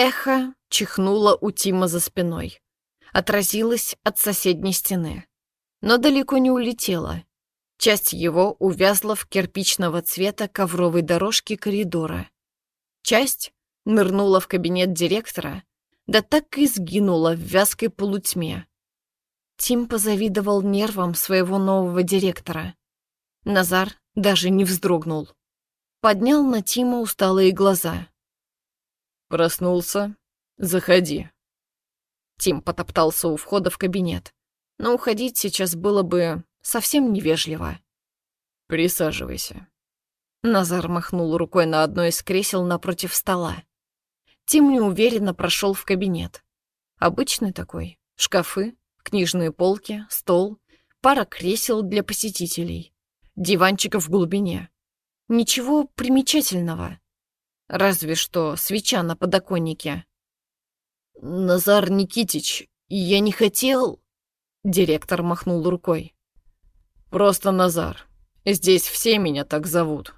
Эхо чихнуло у Тима за спиной. Отразилось от соседней стены. Но далеко не улетело. Часть его увязла в кирпичного цвета ковровой дорожке коридора. Часть нырнула в кабинет директора, да так и сгинула в вязкой полутьме. Тим позавидовал нервам своего нового директора. Назар даже не вздрогнул. Поднял на Тима усталые глаза. «Проснулся? Заходи». Тим потоптался у входа в кабинет, но уходить сейчас было бы совсем невежливо. «Присаживайся». Назар махнул рукой на одно из кресел напротив стола. Тим неуверенно прошел в кабинет. Обычный такой. Шкафы, книжные полки, стол, пара кресел для посетителей, диванчиков в глубине. Ничего примечательного. Разве что свеча на подоконнике. «Назар Никитич, я не хотел...» Директор махнул рукой. «Просто Назар. Здесь все меня так зовут».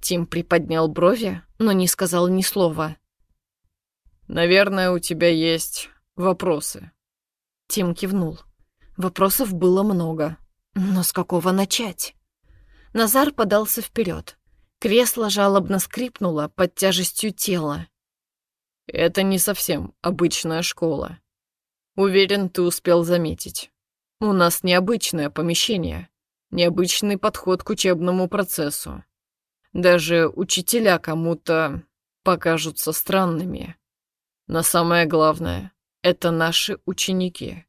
Тим приподнял брови, но не сказал ни слова. «Наверное, у тебя есть вопросы». Тим кивнул. Вопросов было много. Но с какого начать? Назар подался вперед. Кресло жалобно скрипнуло под тяжестью тела. «Это не совсем обычная школа. Уверен, ты успел заметить. У нас необычное помещение, необычный подход к учебному процессу. Даже учителя кому-то покажутся странными. Но самое главное — это наши ученики.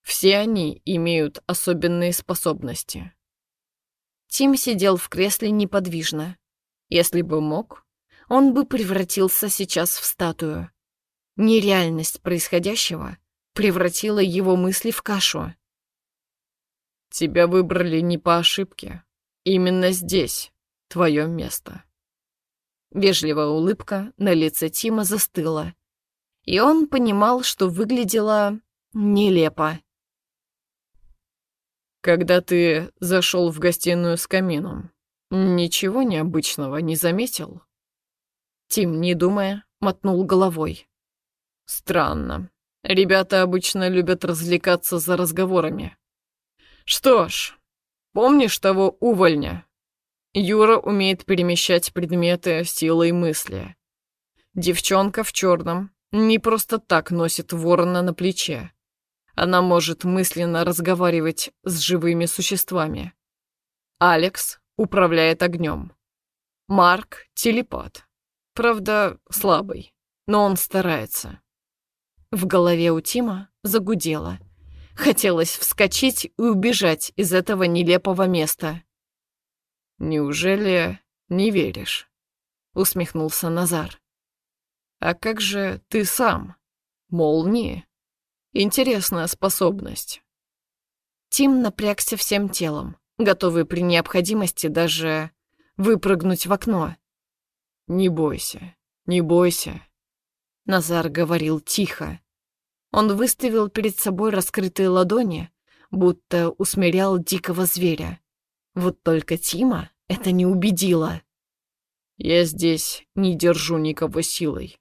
Все они имеют особенные способности. Тим сидел в кресле неподвижно. Если бы мог, он бы превратился сейчас в статую. Нереальность происходящего превратила его мысли в кашу. Тебя выбрали не по ошибке. Именно здесь твое место. Вежливая улыбка на лице Тима застыла, и он понимал, что выглядело нелепо. Когда ты зашел в гостиную с камином, ничего необычного не заметил? Тим, не думая, мотнул головой. Странно. Ребята обычно любят развлекаться за разговорами. Что ж, помнишь того увольня? Юра умеет перемещать предметы силой мысли. Девчонка в черном не просто так носит ворона на плече. Она может мысленно разговаривать с живыми существами. Алекс управляет огнем. Марк — телепат. Правда, слабый, но он старается. В голове у Тима загудело — Хотелось вскочить и убежать из этого нелепого места. «Неужели не веришь?» — усмехнулся Назар. «А как же ты сам? Молнии? Интересная способность». Тим напрягся всем телом, готовый при необходимости даже выпрыгнуть в окно. «Не бойся, не бойся», — Назар говорил тихо, он выставил перед собой раскрытые ладони, будто усмирял дикого зверя. Вот только Тима это не убедило. «Я здесь не держу никого силой.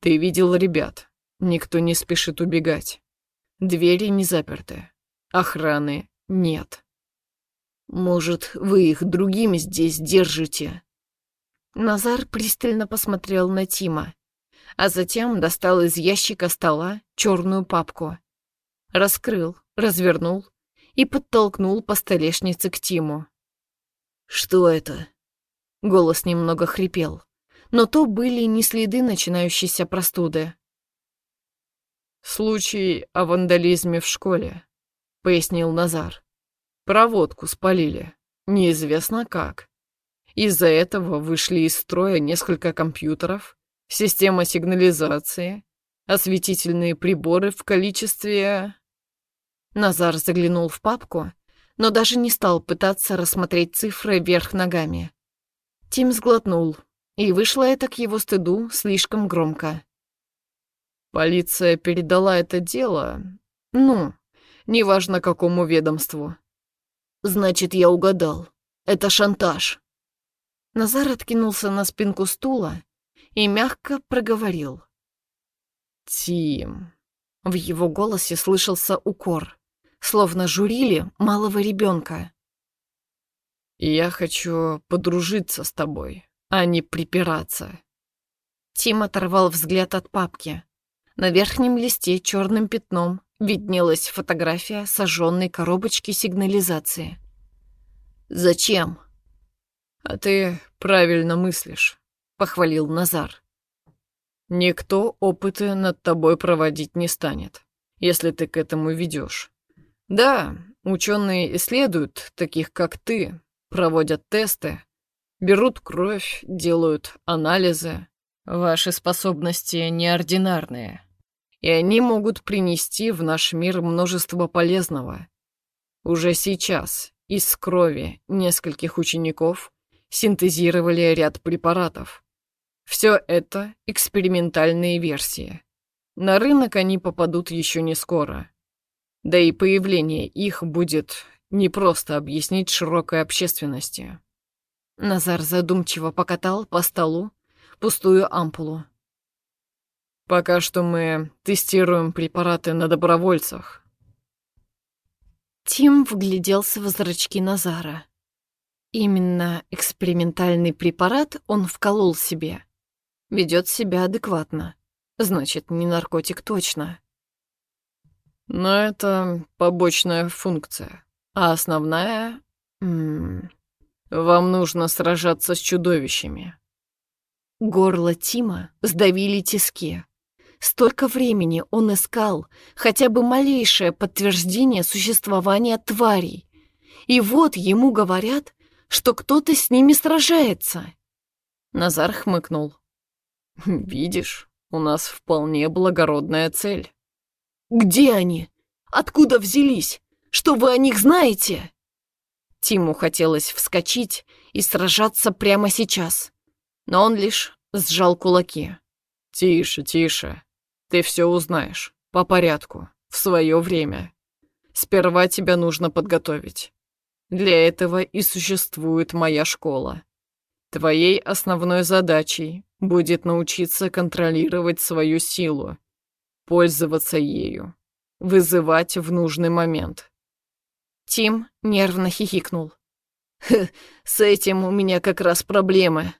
Ты видел ребят. Никто не спешит убегать. Двери не заперты. Охраны нет». «Может, вы их другими здесь держите?» Назар пристально посмотрел на Тима а затем достал из ящика стола черную папку. Раскрыл, развернул и подтолкнул по столешнице к Тиму. «Что это?» Голос немного хрипел, но то были не следы начинающейся простуды. «Случай о вандализме в школе», — пояснил Назар. «Проводку спалили, неизвестно как. Из-за этого вышли из строя несколько компьютеров, система сигнализации, осветительные приборы в количестве...» Назар заглянул в папку, но даже не стал пытаться рассмотреть цифры вверх ногами. Тим сглотнул, и вышло это к его стыду слишком громко. «Полиция передала это дело, ну, неважно какому ведомству». «Значит, я угадал. Это шантаж». Назар откинулся на спинку стула и мягко проговорил. Тим. В его голосе слышался укор, словно журили малого ребенка. Я хочу подружиться с тобой, а не припираться. Тим оторвал взгляд от папки. На верхнем листе черным пятном виднелась фотография сожженной коробочки сигнализации. «Зачем?» «А ты правильно мыслишь», — похвалил Назар. «Никто опыты над тобой проводить не станет, если ты к этому ведешь. Да, ученые исследуют таких, как ты, проводят тесты, берут кровь, делают анализы, Ваши способности неординарные, и они могут принести в наш мир множество полезного. Уже сейчас из крови нескольких учеников синтезировали ряд препаратов. Все это экспериментальные версии. На рынок они попадут еще не скоро. Да и появление их будет непросто объяснить широкой общественности. Назар задумчиво покатал по столу пустую ампулу. Пока что мы тестируем препараты на добровольцах. Тим вгляделся в зрачки Назара. Именно экспериментальный препарат он вколол себе. Ведет себя адекватно. Значит, не наркотик точно. Но это побочная функция. А основная... М -м, вам нужно сражаться с чудовищами. Горло Тима сдавили тиски. Столько времени он искал хотя бы малейшее подтверждение существования тварей. И вот ему говорят, что кто-то с ними сражается. Назар хмыкнул. «Видишь, у нас вполне благородная цель». «Где они? Откуда взялись? Что вы о них знаете?» Тиму хотелось вскочить и сражаться прямо сейчас но он лишь сжал кулаки. «Тише, тише. Ты все узнаешь. По порядку. В свое время. Сперва тебя нужно подготовить. Для этого и существует моя школа. Твоей основной задачей будет научиться контролировать свою силу, пользоваться ею, вызывать в нужный момент». Тим нервно хихикнул. «С этим у меня как раз проблемы.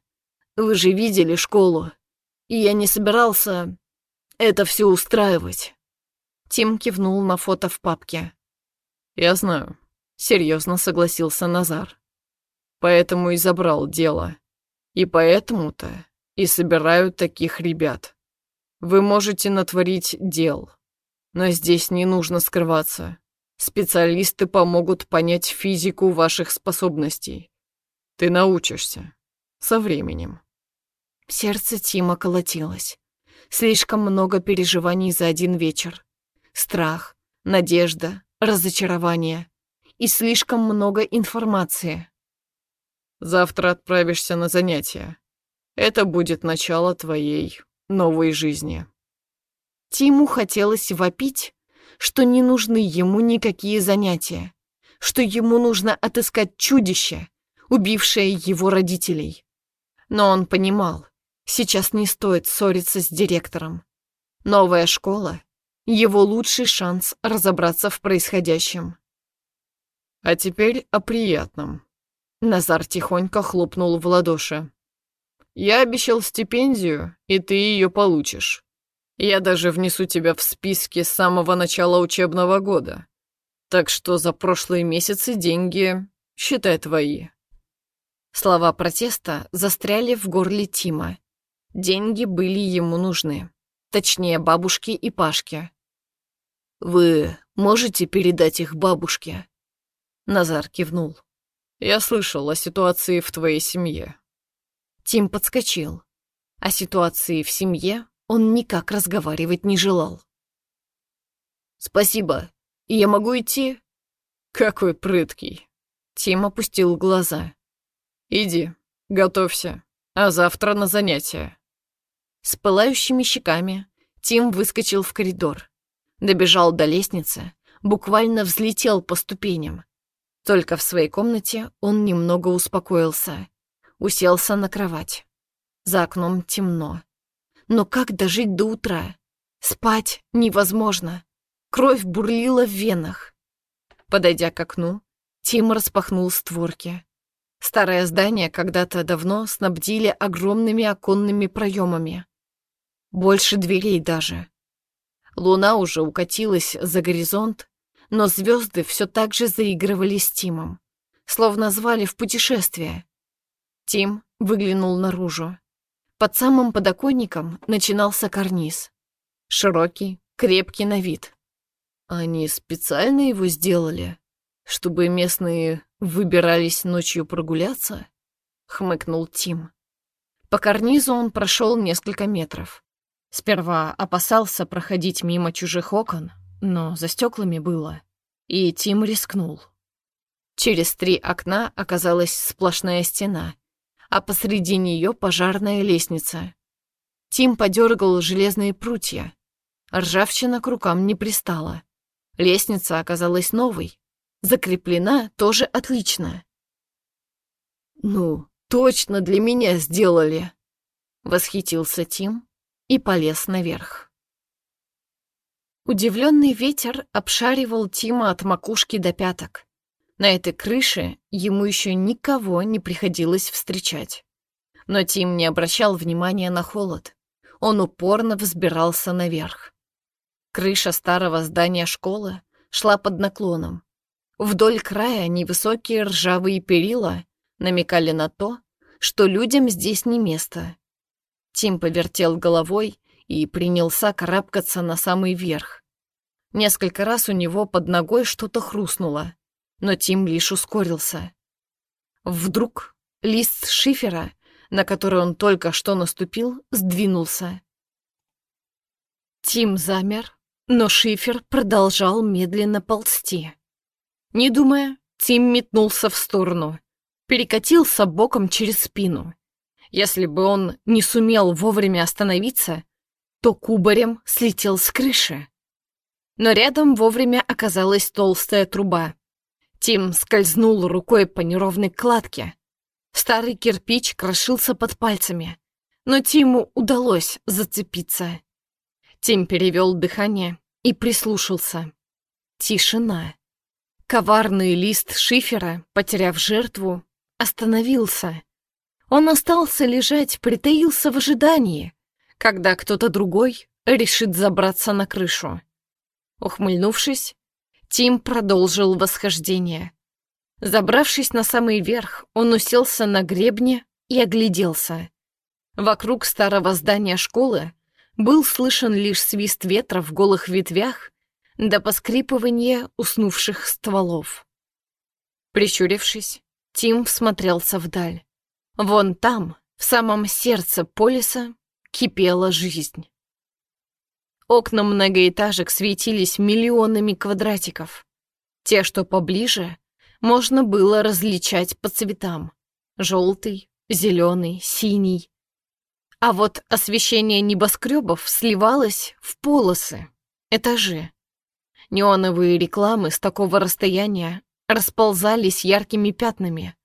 Вы же видели школу, и я не собирался это все устраивать». Тим кивнул на фото в папке. «Я знаю», — серьезно согласился Назар. «Поэтому и забрал дело. И поэтому-то и собираю таких ребят. Вы можете натворить дел, но здесь не нужно скрываться. Специалисты помогут понять физику ваших способностей. Ты научишься. Со временем». Сердце Тима колотилось. Слишком много переживаний за один вечер. Страх, надежда, разочарование. И слишком много информации. Завтра отправишься на занятия. Это будет начало твоей новой жизни. Тиму хотелось вопить, что не нужны ему никакие занятия, что ему нужно отыскать чудище, убившее его родителей. Но он понимал, Сейчас не стоит ссориться с директором. Новая школа — его лучший шанс разобраться в происходящем. А теперь о приятном. Назар тихонько хлопнул в ладоши. Я обещал стипендию, и ты ее получишь. Я даже внесу тебя в списки с самого начала учебного года. Так что за прошлые месяцы деньги, считай, твои. Слова протеста застряли в горле Тима, Деньги были ему нужны. Точнее, бабушке и Пашке. «Вы можете передать их бабушке?» Назар кивнул. «Я слышал о ситуации в твоей семье». Тим подскочил. О ситуации в семье он никак разговаривать не желал. «Спасибо. Я могу идти?» «Какой прыткий!» Тим опустил глаза. «Иди, готовься, а завтра на занятия». С пылающими щеками Тим выскочил в коридор. Добежал до лестницы, буквально взлетел по ступеням. Только в своей комнате он немного успокоился. Уселся на кровать. За окном темно. Но как дожить до утра? Спать невозможно. Кровь бурлила в венах. Подойдя к окну, Тим распахнул створки. Старое здание когда-то давно снабдили огромными оконными проемами. Больше дверей даже. Луна уже укатилась за горизонт, но звезды все так же заигрывали с Тимом, словно звали в путешествие. Тим выглянул наружу. Под самым подоконником начинался карниз. Широкий, крепкий на вид. Они специально его сделали, чтобы местные выбирались ночью прогуляться? Хмыкнул Тим. По карнизу он прошел несколько метров. Сперва опасался проходить мимо чужих окон, но за стеклами было. И Тим рискнул. Через три окна оказалась сплошная стена, а посреди нее пожарная лестница. Тим подергал железные прутья. Ржавчина к рукам не пристала. Лестница оказалась новой. Закреплена тоже отлично. «Ну, точно для меня сделали!» Восхитился Тим и полез наверх. Удивленный ветер обшаривал Тима от макушки до пяток. На этой крыше ему еще никого не приходилось встречать. Но Тим не обращал внимания на холод. Он упорно взбирался наверх. Крыша старого здания школы шла под наклоном. Вдоль края невысокие ржавые перила намекали на то, что людям здесь не место. Тим повертел головой и принялся карабкаться на самый верх. Несколько раз у него под ногой что-то хрустнуло, но Тим лишь ускорился. Вдруг лист шифера, на который он только что наступил, сдвинулся. Тим замер, но шифер продолжал медленно ползти. Не думая, Тим метнулся в сторону, перекатился боком через спину. Если бы он не сумел вовремя остановиться, то кубарем слетел с крыши. Но рядом вовремя оказалась толстая труба. Тим скользнул рукой по неровной кладке. Старый кирпич крошился под пальцами, но Тиму удалось зацепиться. Тим перевел дыхание и прислушался. Тишина. Коварный лист шифера, потеряв жертву, остановился. Он остался лежать, притаился в ожидании, когда кто-то другой решит забраться на крышу. Ухмыльнувшись, Тим продолжил восхождение. Забравшись на самый верх, он уселся на гребне и огляделся. Вокруг старого здания школы был слышен лишь свист ветра в голых ветвях до поскрипывания уснувших стволов. Прищурившись, Тим всмотрелся вдаль. Вон там, в самом сердце полиса, кипела жизнь. Окна многоэтажек светились миллионами квадратиков. Те, что поближе, можно было различать по цветам. Желтый, зеленый, синий. А вот освещение небоскребов сливалось в полосы, этажи. Неоновые рекламы с такого расстояния расползались яркими пятнами.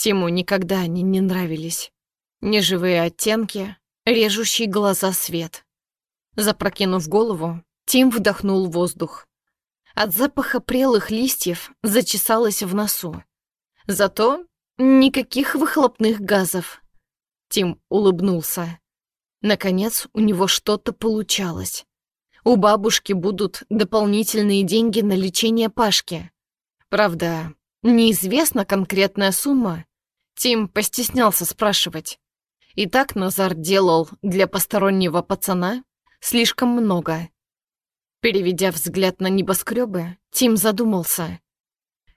Тиму никогда они не нравились. Неживые оттенки, режущий глаза свет. Запрокинув голову, Тим вдохнул воздух. От запаха прелых листьев зачесалось в носу. Зато никаких выхлопных газов. Тим улыбнулся. Наконец, у него что-то получалось. У бабушки будут дополнительные деньги на лечение Пашки. Правда, неизвестна конкретная сумма, Тим постеснялся спрашивать. И так Назар делал для постороннего пацана слишком много. Переведя взгляд на небоскребы, Тим задумался.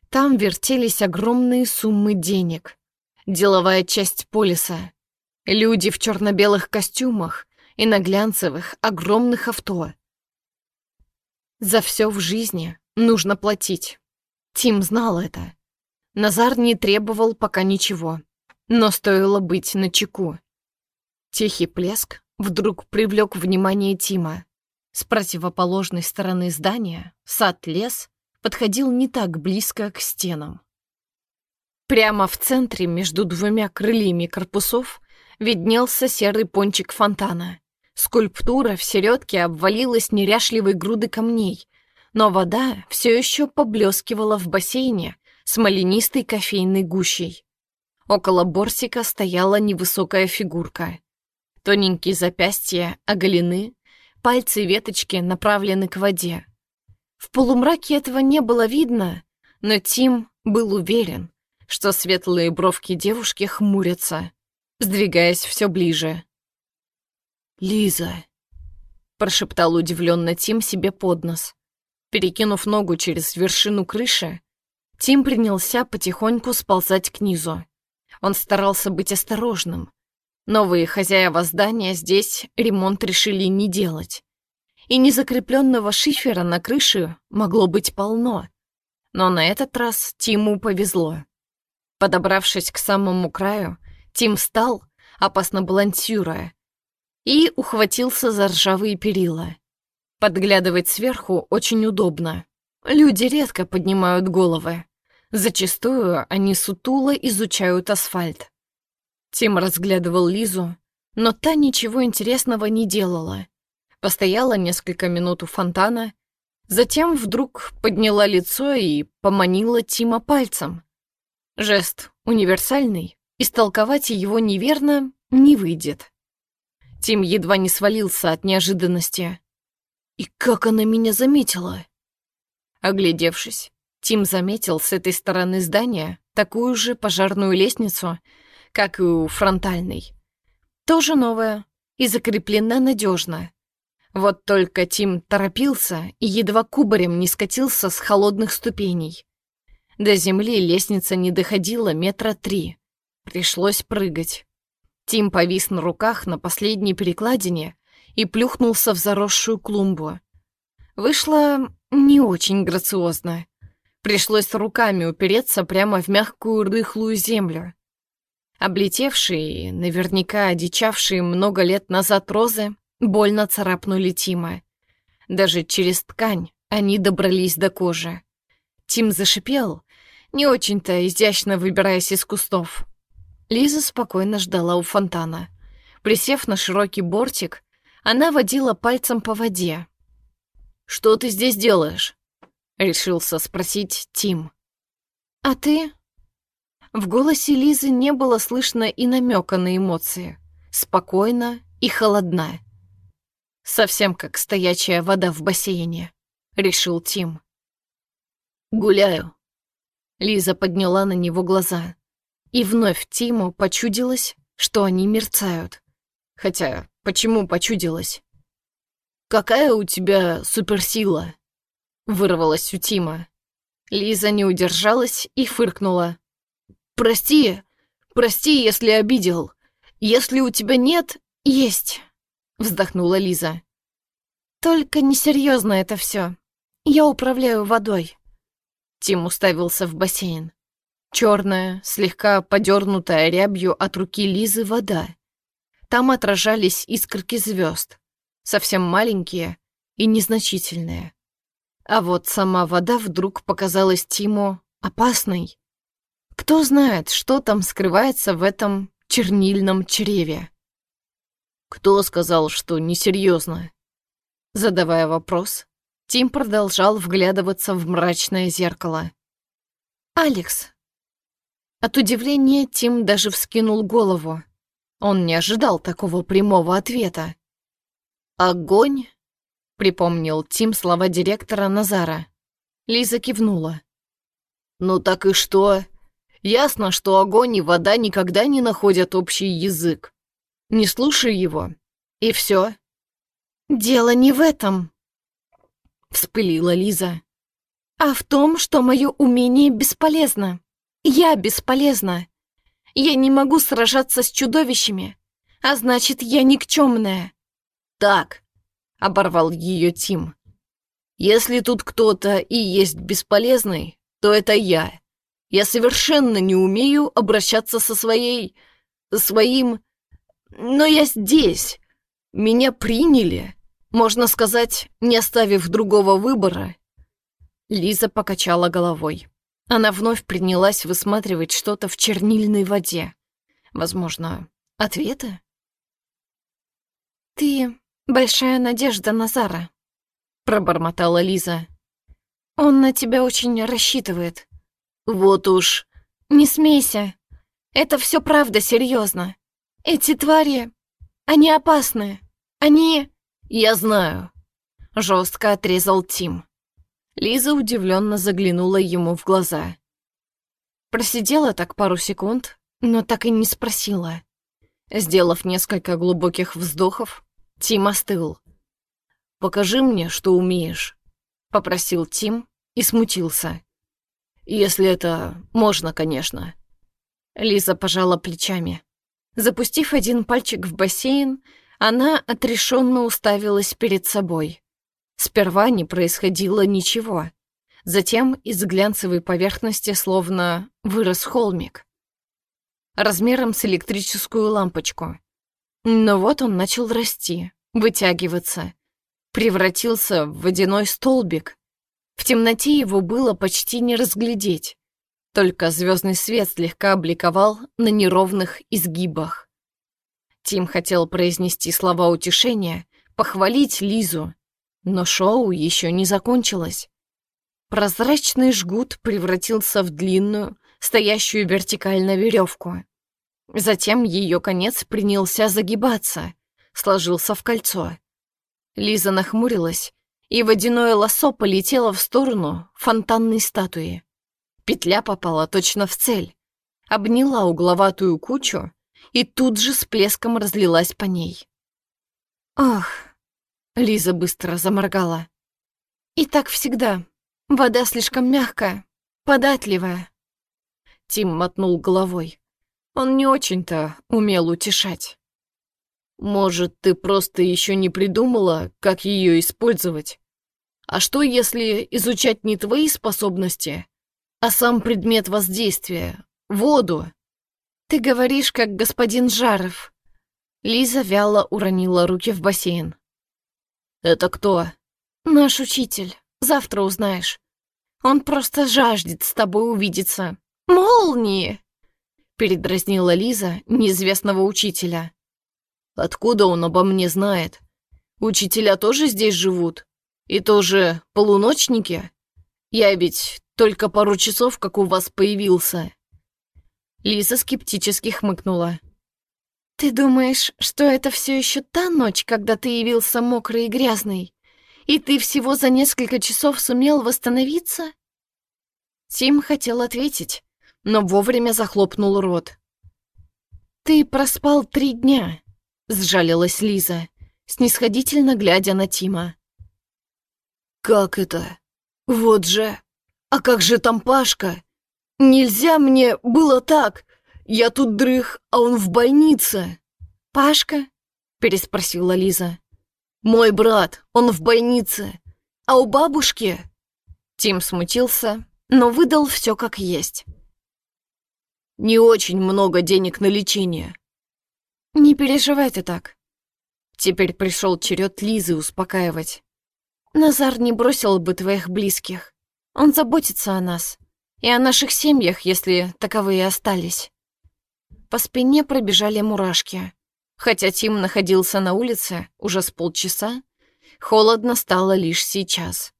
Там вертелись огромные суммы денег. Деловая часть полиса. Люди в черно-белых костюмах и на глянцевых огромных авто. За все в жизни нужно платить. Тим знал это. Назар не требовал пока ничего, но стоило быть начеку. Тихий плеск вдруг привлек внимание Тима. С противоположной стороны здания сад-лес подходил не так близко к стенам. Прямо в центре между двумя крыльями корпусов виднелся серый пончик фонтана, Скульптура в середке обвалилась неряшливой груды камней, но вода все еще поблескивала в бассейне смоленистой кофейной гущей. Около бортика стояла невысокая фигурка. Тоненькие запястья оголены, пальцы веточки направлены к воде. В полумраке этого не было видно, но Тим был уверен, что светлые бровки девушки хмурятся, сдвигаясь все ближе. «Лиза», — прошептал удивленно Тим себе под нос. Перекинув ногу через вершину крыши, Тим принялся потихоньку сползать к низу. Он старался быть осторожным. Новые хозяева здания здесь ремонт решили не делать. И незакрепленного шифера на крыше могло быть полно. Но на этот раз Тиму повезло. Подобравшись к самому краю, Тим встал, опасно балансируя, и ухватился за ржавые перила. Подглядывать сверху очень удобно. Люди редко поднимают головы. Зачастую они сутуло изучают асфальт. Тим разглядывал Лизу, но та ничего интересного не делала. Постояла несколько минут у фонтана, затем вдруг подняла лицо и поманила Тима пальцем. Жест универсальный, истолковать его неверно не выйдет. Тим едва не свалился от неожиданности. «И как она меня заметила?» Оглядевшись, Тим заметил с этой стороны здания такую же пожарную лестницу, как и у фронтальной. Тоже новая и закреплена надежно. Вот только Тим торопился и едва кубарем не скатился с холодных ступеней. До земли лестница не доходила метра три. Пришлось прыгать. Тим повис на руках на последней перекладине и плюхнулся в заросшую клумбу. Вышло не очень грациозно. Пришлось руками упереться прямо в мягкую рыхлую землю. Облетевшие, наверняка одичавшие много лет назад розы больно царапнули Тима. Даже через ткань они добрались до кожи. Тим зашипел, не очень-то изящно выбираясь из кустов. Лиза спокойно ждала у фонтана. Присев на широкий бортик, она водила пальцем по воде. «Что ты здесь делаешь?» — решился спросить Тим. «А ты?» В голосе Лизы не было слышно и намека на эмоции. Спокойно и холодна. Совсем как стоячая вода в бассейне, решил Тим. «Гуляю». Лиза подняла на него глаза. И вновь Тиму почудилось, что они мерцают. Хотя, почему почудилось? «Какая у тебя суперсила?» Вырвалась у Тима. Лиза не удержалась и фыркнула. «Прости, прости, если обидел. Если у тебя нет, есть», — вздохнула Лиза. «Только несерьезно это все. Я управляю водой». Тим уставился в бассейн. Черная, слегка подернутая рябью от руки Лизы вода. Там отражались искорки звезд, совсем маленькие и незначительные. А вот сама вода вдруг показалась Тиму опасной. Кто знает, что там скрывается в этом чернильном чреве? Кто сказал, что несерьезно? Задавая вопрос, Тим продолжал вглядываться в мрачное зеркало. «Алекс, от удивления Тим даже вскинул голову. Он не ожидал такого прямого ответа. «Огонь?» — припомнил Тим слова директора Назара. Лиза кивнула. «Ну так и что? Ясно, что огонь и вода никогда не находят общий язык. Не слушай его, и все. «Дело не в этом», — вспылила Лиза, «а в том, что мое умение бесполезно. Я бесполезна. Я не могу сражаться с чудовищами, а значит, я никчемная. Так, оборвал ее Тим. Если тут кто-то и есть бесполезный, то это я. Я совершенно не умею обращаться со своей... своим... Но я здесь. Меня приняли. Можно сказать, не оставив другого выбора. Лиза покачала головой. Она вновь принялась высматривать что-то в чернильной воде. Возможно, ответы? «Ты большая надежда Назара», — пробормотала Лиза. «Он на тебя очень рассчитывает». «Вот уж...» «Не смейся. Это все правда серьезно. Эти твари, они опасны. Они...» «Я знаю», — жестко отрезал Тим. Лиза удивленно заглянула ему в глаза. Просидела так пару секунд, но так и не спросила. Сделав несколько глубоких вздохов, Тим остыл. «Покажи мне, что умеешь», — попросил Тим и смутился. «Если это можно, конечно». Лиза пожала плечами. Запустив один пальчик в бассейн, она отрешенно уставилась перед собой. Сперва не происходило ничего. Затем из глянцевой поверхности словно вырос холмик. Размером с электрическую лампочку. Но вот он начал расти, вытягиваться. Превратился в водяной столбик. В темноте его было почти не разглядеть. Только звездный свет слегка обликовал на неровных изгибах. Тим хотел произнести слова утешения, похвалить Лизу, но шоу еще не закончилось. Прозрачный жгут превратился в длинную, стоящую вертикально веревку. Затем ее конец принялся загибаться, сложился в кольцо. Лиза нахмурилась, и водяное лосо полетело в сторону фонтанной статуи. Петля попала точно в цель, обняла угловатую кучу и тут же с плеском разлилась по ней. «Ах!» Лиза быстро заморгала. «И так всегда. Вода слишком мягкая, податливая». Тим мотнул головой. Он не очень-то умел утешать. «Может, ты просто еще не придумала, как ее использовать? А что, если изучать не твои способности, а сам предмет воздействия, воду?» «Ты говоришь, как господин Жаров». Лиза вяло уронила руки в бассейн. «Это кто?» «Наш учитель. Завтра узнаешь. Он просто жаждет с тобой увидеться. Молнии!» Передразнила Лиза неизвестного учителя. «Откуда он обо мне знает? Учителя тоже здесь живут? И тоже полуночники? Я ведь только пару часов, как у вас появился». Лиза скептически хмыкнула. «Ты думаешь, что это все еще та ночь, когда ты явился мокрый и грязный, и ты всего за несколько часов сумел восстановиться?» Тим хотел ответить, но вовремя захлопнул рот. «Ты проспал три дня», — сжалилась Лиза, снисходительно глядя на Тима. «Как это? Вот же! А как же там Пашка? Нельзя мне было так! Я тут дрых, а он в больнице». «Пашка?» — переспросила Лиза. «Мой брат, он в больнице. А у бабушки?» Тим смутился, но выдал все как есть. «Не очень много денег на лечение». «Не переживай ты так». Теперь пришел черед Лизы успокаивать. «Назар не бросил бы твоих близких. Он заботится о нас и о наших семьях, если таковые остались». По спине пробежали мурашки. Хотя Тим находился на улице уже с полчаса, холодно стало лишь сейчас.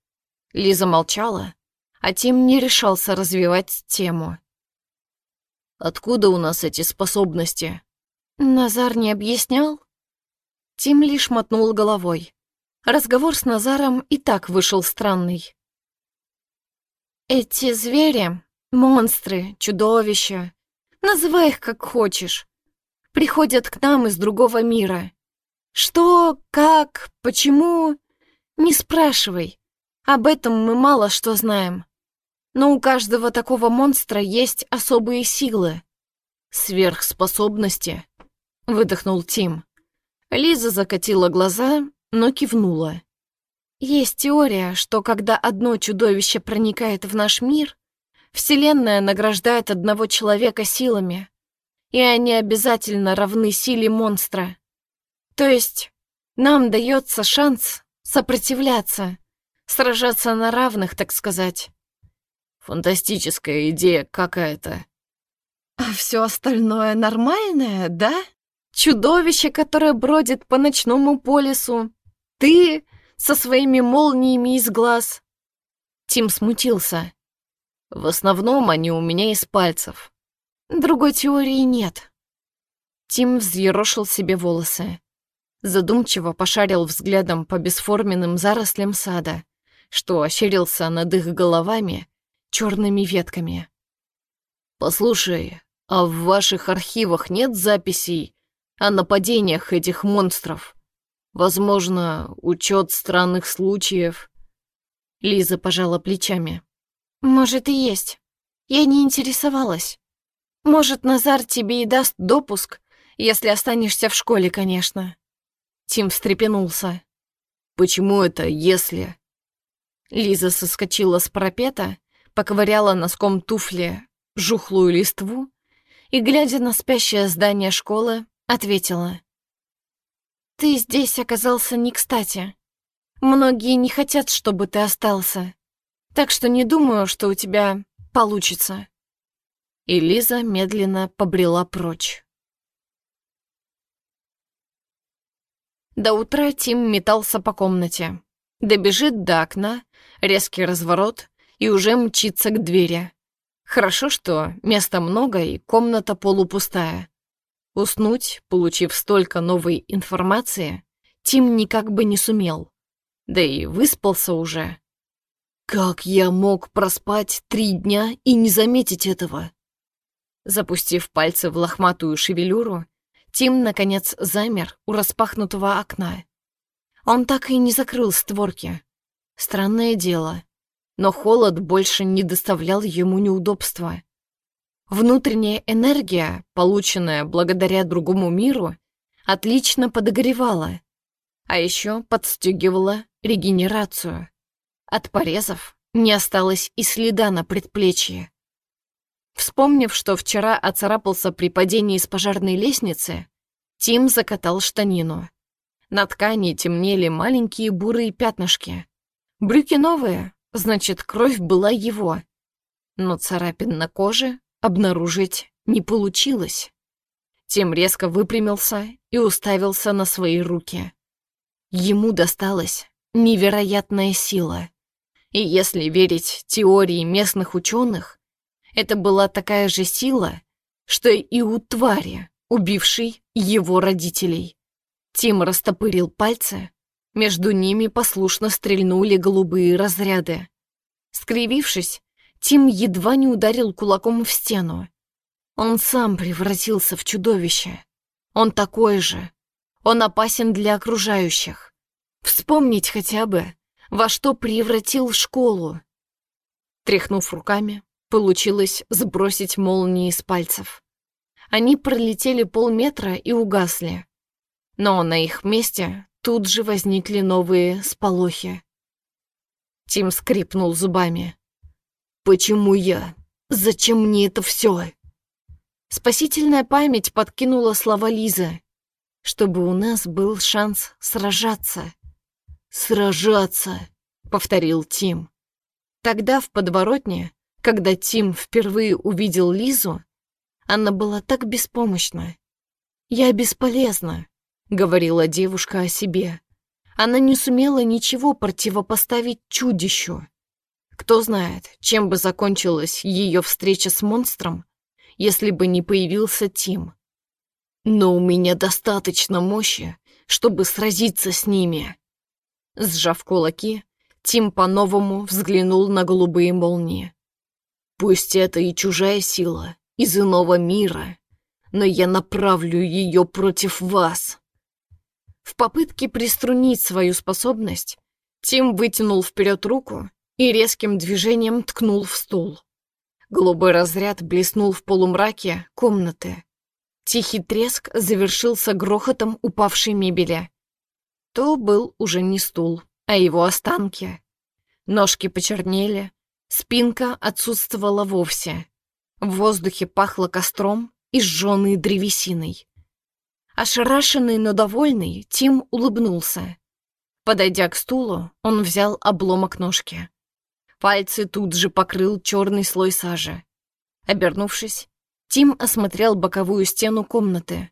Лиза молчала, а Тим не решался развивать тему. «Откуда у нас эти способности?» Назар не объяснял? Тим лишь мотнул головой. Разговор с Назаром и так вышел странный. «Эти звери, монстры, чудовища, Называй их как хочешь. Приходят к нам из другого мира. Что, как, почему? Не спрашивай. Об этом мы мало что знаем. Но у каждого такого монстра есть особые силы. Сверхспособности, выдохнул Тим. Лиза закатила глаза, но кивнула. Есть теория, что когда одно чудовище проникает в наш мир, Вселенная награждает одного человека силами, и они обязательно равны силе монстра. То есть нам дается шанс сопротивляться, сражаться на равных, так сказать. Фантастическая идея какая-то. А все остальное нормальное, да? Чудовище, которое бродит по ночному полюсу, Ты со своими молниями из глаз?» Тим смутился. «В основном они у меня из пальцев». «Другой теории нет». Тим взъерошил себе волосы. Задумчиво пошарил взглядом по бесформенным зарослям сада, что ощерился над их головами черными ветками. «Послушай, а в ваших архивах нет записей о нападениях этих монстров? Возможно, учет странных случаев?» Лиза пожала плечами. «Может, и есть. Я не интересовалась. Может, Назар тебе и даст допуск, если останешься в школе, конечно». Тим встрепенулся. «Почему это «если»?» Лиза соскочила с парапета, поковыряла носком туфли жухлую листву и, глядя на спящее здание школы, ответила. «Ты здесь оказался не кстати. Многие не хотят, чтобы ты остался, так что не думаю, что у тебя получится». И Лиза медленно побрела прочь. До утра Тим метался по комнате. Добежит до окна, резкий разворот и уже мчится к двери. Хорошо, что места много и комната полупустая. Уснуть, получив столько новой информации, Тим никак бы не сумел. Да и выспался уже. «Как я мог проспать три дня и не заметить этого?» Запустив пальцы в лохматую шевелюру, Тим, наконец, замер у распахнутого окна. Он так и не закрыл створки. Странное дело но холод больше не доставлял ему неудобства. Внутренняя энергия, полученная благодаря другому миру, отлично подогревала, а еще подстегивала регенерацию. От порезов не осталось и следа на предплечье. Вспомнив, что вчера оцарапался при падении с пожарной лестницы, Тим закатал штанину. На ткани темнели маленькие бурые пятнышки. Брюки новые, Значит, кровь была его. Но царапин на коже обнаружить не получилось. Тим резко выпрямился и уставился на свои руки. Ему досталась невероятная сила. И если верить теории местных ученых, это была такая же сила, что и у твари, убившей его родителей. Тим растопырил пальцы, между ними послушно стрельнули голубые разряды. Скривившись, Тим едва не ударил кулаком в стену. Он сам превратился в чудовище. Он такой же. Он опасен для окружающих. Вспомнить хотя бы, во что превратил школу. Тряхнув руками, получилось сбросить молнии с пальцев. Они пролетели полметра и угасли. Но на их месте Тут же возникли новые сполохи. Тим скрипнул зубами. «Почему я? Зачем мне это все?» Спасительная память подкинула слова Лизы, чтобы у нас был шанс сражаться. «Сражаться», — повторил Тим. Тогда в подворотне, когда Тим впервые увидел Лизу, она была так беспомощна. «Я бесполезна», — говорила девушка о себе. Она не сумела ничего противопоставить чудищу. Кто знает, чем бы закончилась ее встреча с монстром, если бы не появился Тим. Но у меня достаточно мощи, чтобы сразиться с ними. Сжав кулаки, Тим по-новому взглянул на голубые молнии. Пусть это и чужая сила, из иного мира, но я направлю ее против вас. В попытке приструнить свою способность, Тим вытянул вперед руку и резким движением ткнул в стул. Голубой разряд блеснул в полумраке комнаты. Тихий треск завершился грохотом упавшей мебели. То был уже не стул, а его останки. Ножки почернели, спинка отсутствовала вовсе. В воздухе пахло костром и сжёной древесиной. Ошарашенный, но довольный, Тим улыбнулся. Подойдя к стулу, он взял обломок ножки. Пальцы тут же покрыл черный слой сажи. Обернувшись, Тим осмотрел боковую стену комнаты.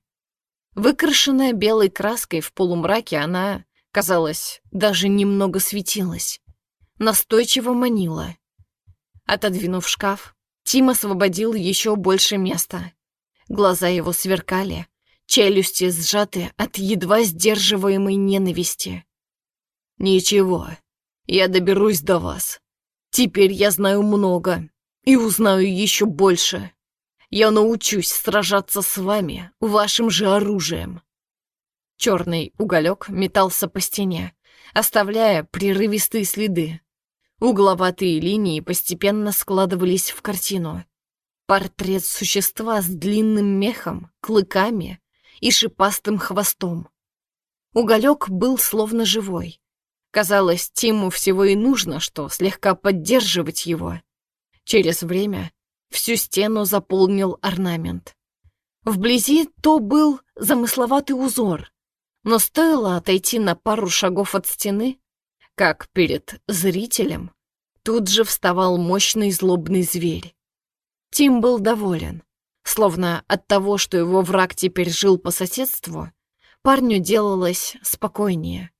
Выкрашенная белой краской в полумраке, она Казалось, даже немного светилась. Настойчиво манила. Отодвинув шкаф, Тим освободил еще больше места. Глаза его сверкали, челюсти сжаты от едва сдерживаемой ненависти. «Ничего, я доберусь до вас. Теперь я знаю много и узнаю еще больше. Я научусь сражаться с вами, вашим же оружием». Черный уголек метался по стене, оставляя прерывистые следы. Угловатые линии постепенно складывались в картину. Портрет существа с длинным мехом, клыками и шипастым хвостом. Уголек был словно живой. Казалось, Тиму всего и нужно, что слегка поддерживать его. Через время всю стену заполнил орнамент. Вблизи то был замысловатый узор, но стоило отойти на пару шагов от стены, как перед зрителем тут же вставал мощный злобный зверь. Тим был доволен, словно от того, что его враг теперь жил по соседству, парню делалось спокойнее.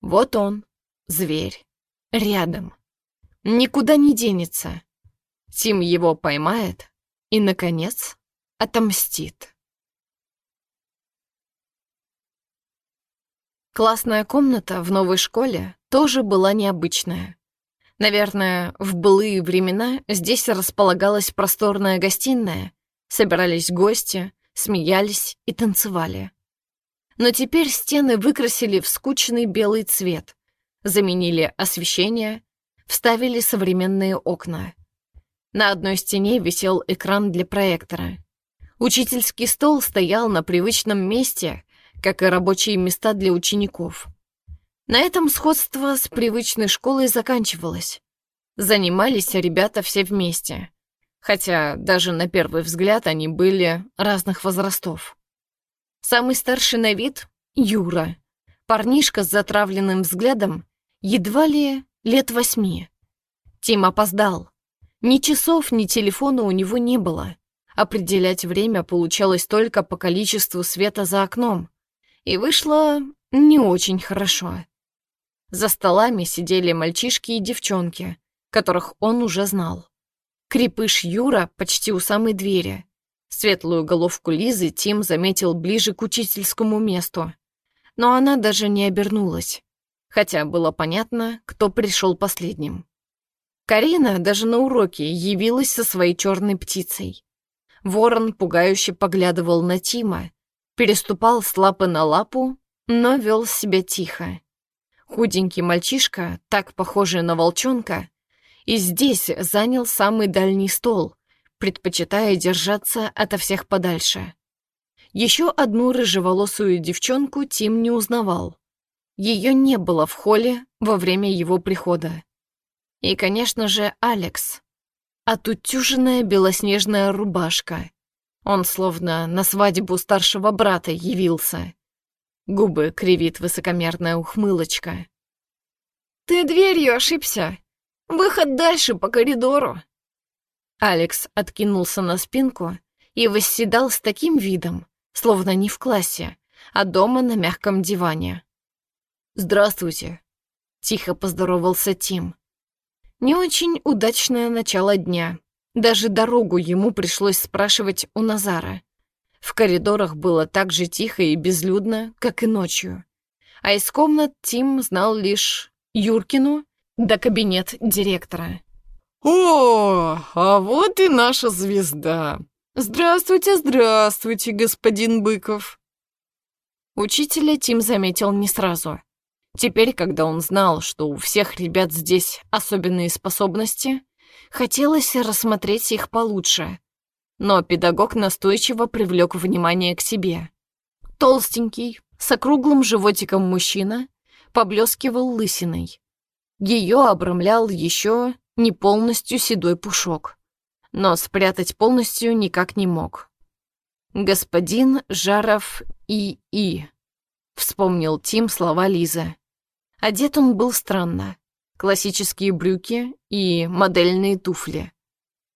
Вот он, зверь, рядом. Никуда не денется. Тим его поймает и, наконец, отомстит. Классная комната в новой школе тоже была необычная. Наверное, в былые времена здесь располагалась просторная гостиная, собирались гости, смеялись и танцевали. Но теперь стены выкрасили в скучный белый цвет, заменили освещение, вставили современные окна. На одной стене висел экран для проектора. Учительский стол стоял на привычном месте, как и рабочие места для учеников. На этом сходство с привычной школой заканчивалось. Занимались ребята все вместе, хотя даже на первый взгляд они были разных возрастов. Самый старший на вид — Юра, парнишка с затравленным взглядом, едва ли лет восьми. Тим опоздал. Ни часов, ни телефона у него не было. Определять время получалось только по количеству света за окном. И вышло не очень хорошо. За столами сидели мальчишки и девчонки, которых он уже знал. Крепыш Юра почти у самой двери, Светлую головку Лизы Тим заметил ближе к учительскому месту. Но она даже не обернулась, хотя было понятно, кто пришел последним. Карина даже на уроке явилась со своей черной птицей. Ворон пугающе поглядывал на Тима, переступал с лапы на лапу, но вел себя тихо. Худенький мальчишка, так похожий на волчонка, и здесь занял самый дальний стол, предпочитая держаться ото всех подальше. Еще одну рыжеволосую девчонку Тим не узнавал. Ее не было в холле во время его прихода. И, конечно же, Алекс. Отутюженная белоснежная рубашка. Он словно на свадьбу старшего брата явился. Губы кривит высокомерная ухмылочка. «Ты дверью ошибся. Выход дальше по коридору», Алекс откинулся на спинку и восседал с таким видом, словно не в классе, а дома на мягком диване. «Здравствуйте», — тихо поздоровался Тим. Не очень удачное начало дня. Даже дорогу ему пришлось спрашивать у Назара. В коридорах было так же тихо и безлюдно, как и ночью. А из комнат Тим знал лишь Юркину да кабинет директора. «О, а вот и наша звезда! Здравствуйте, здравствуйте, господин Быков!» Учителя Тим заметил не сразу. Теперь, когда он знал, что у всех ребят здесь особенные способности, хотелось рассмотреть их получше. Но педагог настойчиво привлек внимание к себе. Толстенький, с округлым животиком мужчина, поблескивал лысиной. Ее обрамлял еще не полностью седой пушок, но спрятать полностью никак не мог. «Господин Жаров И.И.», — вспомнил Тим слова Лизы. Одет он был странно. Классические брюки и модельные туфли.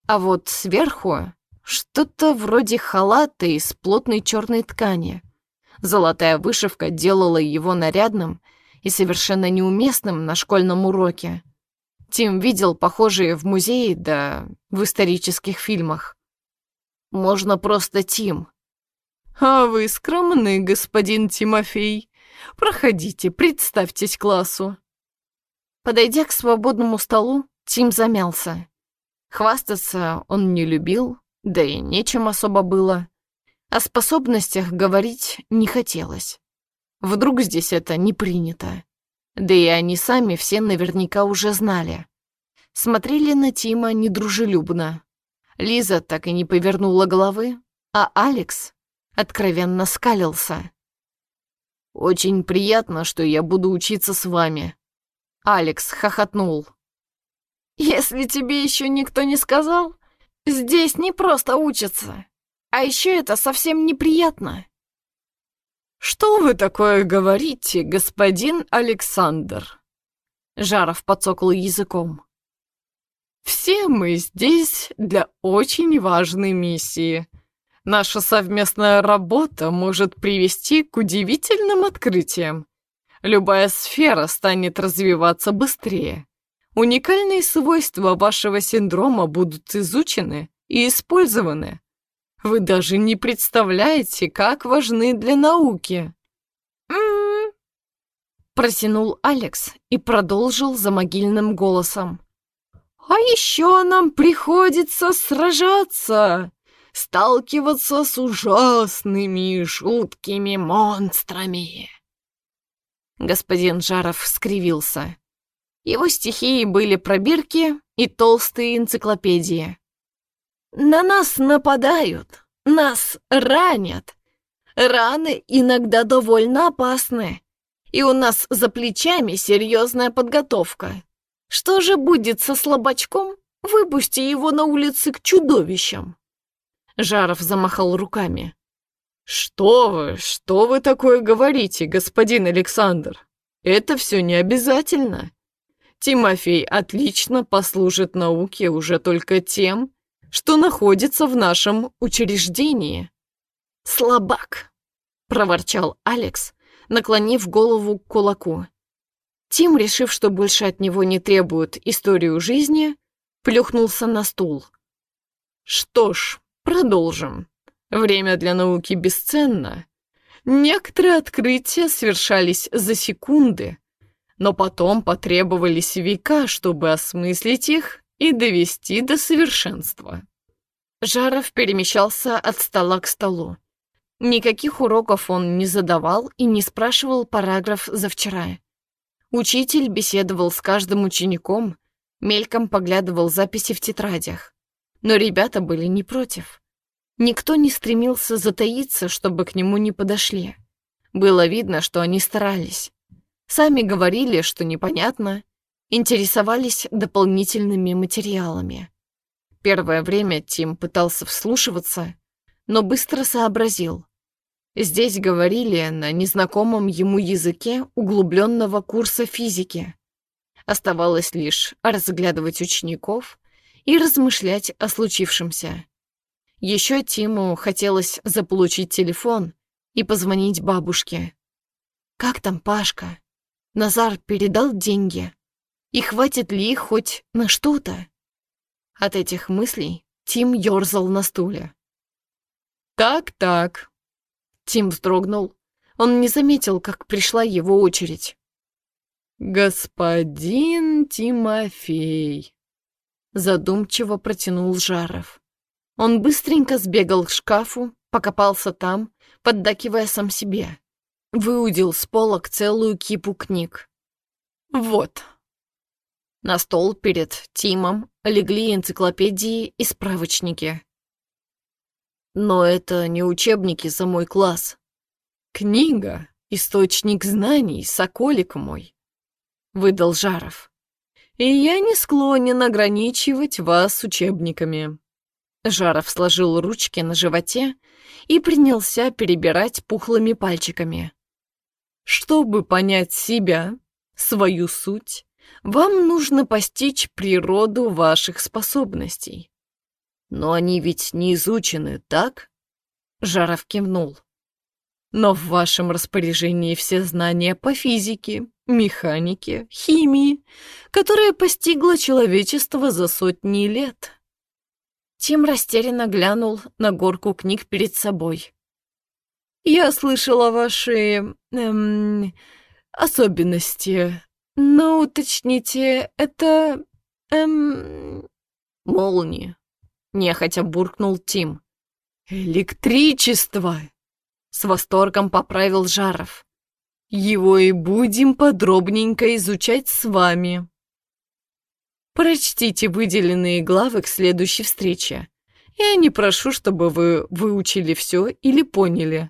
А вот сверху что-то вроде халата из плотной черной ткани. Золотая вышивка делала его нарядным и совершенно неуместным на школьном уроке. Тим видел похожие в музее, да в исторических фильмах. Можно просто Тим. А вы скромны, господин Тимофей. Проходите, представьтесь классу. Подойдя к свободному столу, Тим замялся. Хвастаться он не любил, да и нечем особо было. О способностях говорить не хотелось. Вдруг здесь это не принято. Да и они сами все наверняка уже знали. Смотрели на Тима недружелюбно. Лиза так и не повернула головы, а Алекс откровенно скалился. «Очень приятно, что я буду учиться с вами». Алекс хохотнул. «Если тебе еще никто не сказал, здесь не просто учатся, а еще это совсем неприятно». «Что вы такое говорите, господин Александр?» Жаров подсокал языком. «Все мы здесь для очень важной миссии. Наша совместная работа может привести к удивительным открытиям. Любая сфера станет развиваться быстрее. Уникальные свойства вашего синдрома будут изучены и использованы. Вы даже не представляете, как важны для науки. М-м-м. Протянул Алекс и продолжил за могильным голосом. А еще нам приходится сражаться сталкиваться с ужасными жуткими монстрами. Господин Жаров скривился. Его стихии были пробирки и толстые энциклопедии. На нас нападают, нас ранят. Раны иногда довольно опасны, и у нас за плечами серьезная подготовка. Что же будет со слабачком? Выпусти его на улицы к чудовищам. Жаров замахал руками. «Что вы, что вы такое говорите, господин Александр? Это все не обязательно. Тимофей отлично послужит науке уже только тем, что находится в нашем учреждении». «Слабак!» — проворчал Алекс, наклонив голову к кулаку. Тим, решив, что больше от него не требуют историю жизни, плюхнулся на стул. «Что ж, Продолжим. Время для науки бесценно. Некоторые открытия совершались за секунды, но потом потребовались века, чтобы осмыслить их и довести до совершенства. Жаров перемещался от стола к столу. Никаких уроков он не задавал и не спрашивал параграф за вчера. Учитель беседовал с каждым учеником, мельком поглядывал записи в тетрадях но ребята были не против. Никто не стремился затаиться, чтобы к нему не подошли. Было видно, что они старались. Сами говорили, что непонятно, интересовались дополнительными материалами. Первое время Тим пытался вслушиваться, но быстро сообразил. Здесь говорили на незнакомом ему языке углубленного курса физики. Оставалось лишь разглядывать учеников и размышлять о случившемся. Еще Тиму хотелось заполучить телефон и позвонить бабушке. «Как там Пашка? Назар передал деньги? И хватит ли их хоть на что-то?» От этих мыслей Тим ёрзал на стуле. «Так-так». Тим вздрогнул. Он не заметил, как пришла его очередь. «Господин Тимофей», задумчиво протянул Жаров. Он быстренько сбегал к шкафу, покопался там, поддакивая сам себе. Выудил с полок целую кипу книг. Вот. На стол перед Тимом легли энциклопедии и справочники. Но это не учебники за мой класс. Книга — источник знаний, соколик мой, — выдал Жаров и я не склонен ограничивать вас учебниками». Жаров сложил ручки на животе и принялся перебирать пухлыми пальчиками. «Чтобы понять себя, свою суть, вам нужно постичь природу ваших способностей. Но они ведь не изучены, так?» Жаров кивнул. «Но в вашем распоряжении все знания по физике, механики, химии, которая постигла человечество за сотни лет. Тим растерянно глянул на горку книг перед собой. «Я слышала ваши... Эм, особенности, но уточните, это... Эм, молнии», — нехотя буркнул Тим. «Электричество!» — с восторгом поправил Жаров. «Его и будем подробненько изучать с вами». Прочтите выделенные главы к следующей встрече. Я не прошу, чтобы вы выучили все или поняли.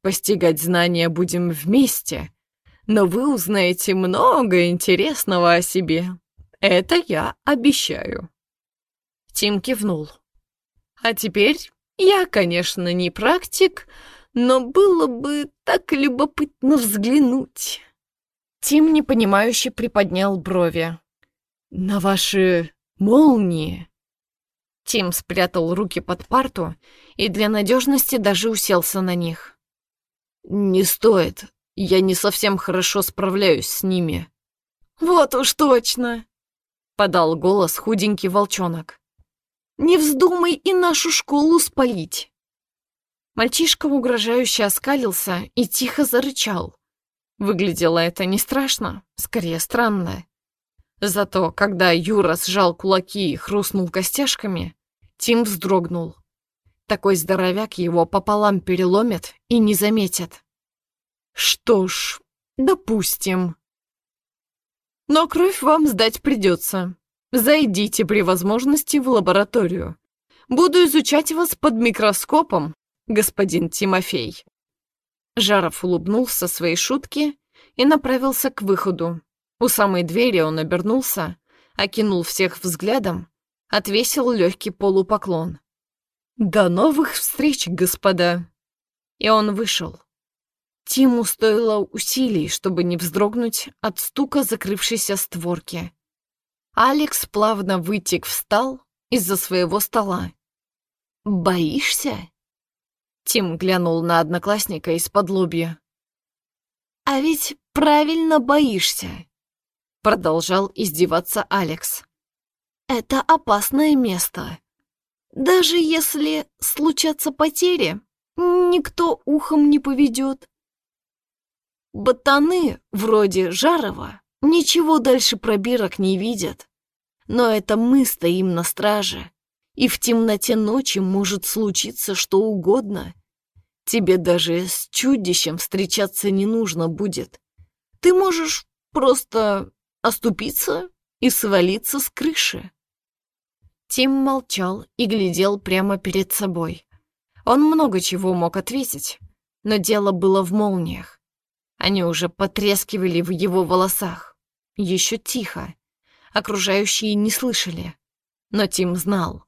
Постигать знания будем вместе, но вы узнаете много интересного о себе. Это я обещаю. Тим кивнул. А теперь я, конечно, не практик, но было бы так любопытно взглянуть. Тим непонимающе приподнял брови. «На ваши молнии!» Тим спрятал руки под парту и для надежности даже уселся на них. «Не стоит. Я не совсем хорошо справляюсь с ними». «Вот уж точно!» — подал голос худенький волчонок. «Не вздумай и нашу школу спалить!» Мальчишка угрожающе оскалился и тихо зарычал. Выглядело это не страшно, скорее странно. Зато, когда Юра сжал кулаки и хрустнул костяшками, Тим вздрогнул. Такой здоровяк его пополам переломит и не заметит. Что ж, допустим. Но кровь вам сдать придется. Зайдите при возможности в лабораторию. Буду изучать вас под микроскопом, господин Тимофей. Жаров улыбнулся своей шутке и направился к выходу, у самой двери он обернулся, окинул всех взглядом, отвесил легкий полупоклон. «До новых встреч, господа!» И он вышел. Тиму стоило усилий, чтобы не вздрогнуть от стука закрывшейся створки. Алекс плавно вытек встал из-за своего стола. «Боишься?» Тим глянул на одноклассника из-под лобья. «А ведь правильно боишься. Продолжал издеваться Алекс. «Это опасное место. Даже если случатся потери, никто ухом не поведет. Ботаны, вроде Жарова, ничего дальше пробирок не видят. Но это мы стоим на страже, и в темноте ночи может случиться что угодно. Тебе даже с чудищем встречаться не нужно будет. Ты можешь просто оступиться и свалиться с крыши. Тим молчал и глядел прямо перед собой. Он много чего мог ответить, но дело было в молниях. Они уже потрескивали в его волосах. Еще тихо. Окружающие не слышали. Но Тим знал.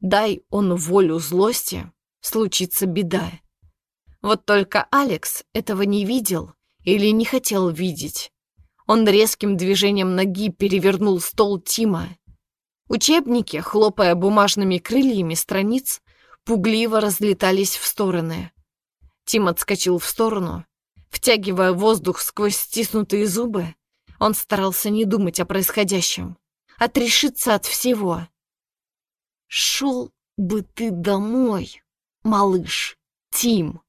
Дай он волю злости, случится беда. Вот только Алекс этого не видел или не хотел видеть. Он резким движением ноги перевернул стол Тима. Учебники, хлопая бумажными крыльями страниц, пугливо разлетались в стороны. Тим отскочил в сторону. Втягивая воздух сквозь стиснутые зубы, он старался не думать о происходящем, отрешиться от всего. «Шел бы ты домой, малыш, Тим!»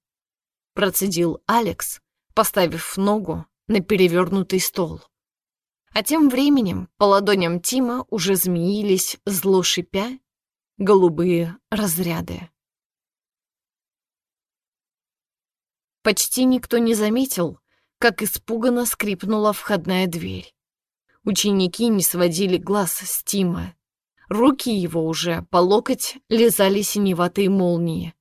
Процедил Алекс, поставив ногу на перевернутый стол. А тем временем по ладоням Тима уже змеились, зло шипя, голубые разряды. Почти никто не заметил, как испуганно скрипнула входная дверь. Ученики не сводили глаз с Тима. Руки его уже по локоть лизали синеватые молнии.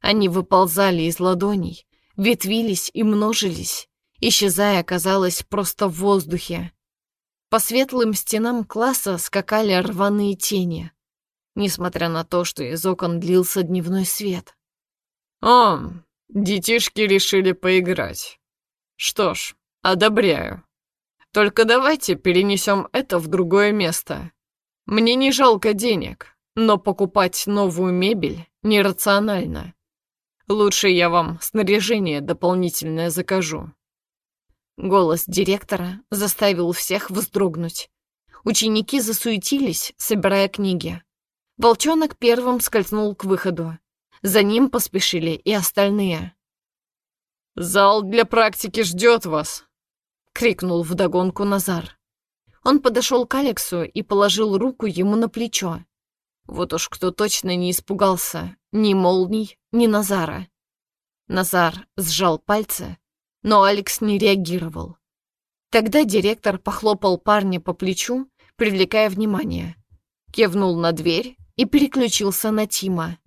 Они выползали из ладоней, ветвились и множились, исчезая, казалось, просто в воздухе. По светлым стенам класса скакали рваные тени, несмотря на то, что из окон длился дневной свет. «О, детишки решили поиграть. Что ж, одобряю. Только давайте перенесем это в другое место. Мне не жалко денег, но покупать новую мебель нерационально. Лучше я вам снаряжение дополнительное закажу». Голос директора заставил всех вздрогнуть. Ученики засуетились, собирая книги. Волчонок первым скользнул к выходу. За ним поспешили и остальные. «Зал для практики ждет вас!» — крикнул вдогонку Назар. Он подошел к Алексу и положил руку ему на плечо. Вот уж кто точно не испугался ни молний, ни Назара. Назар сжал пальцы, но Алекс не реагировал. Тогда директор похлопал парня по плечу, привлекая внимание, кивнул на дверь и переключился на Тима.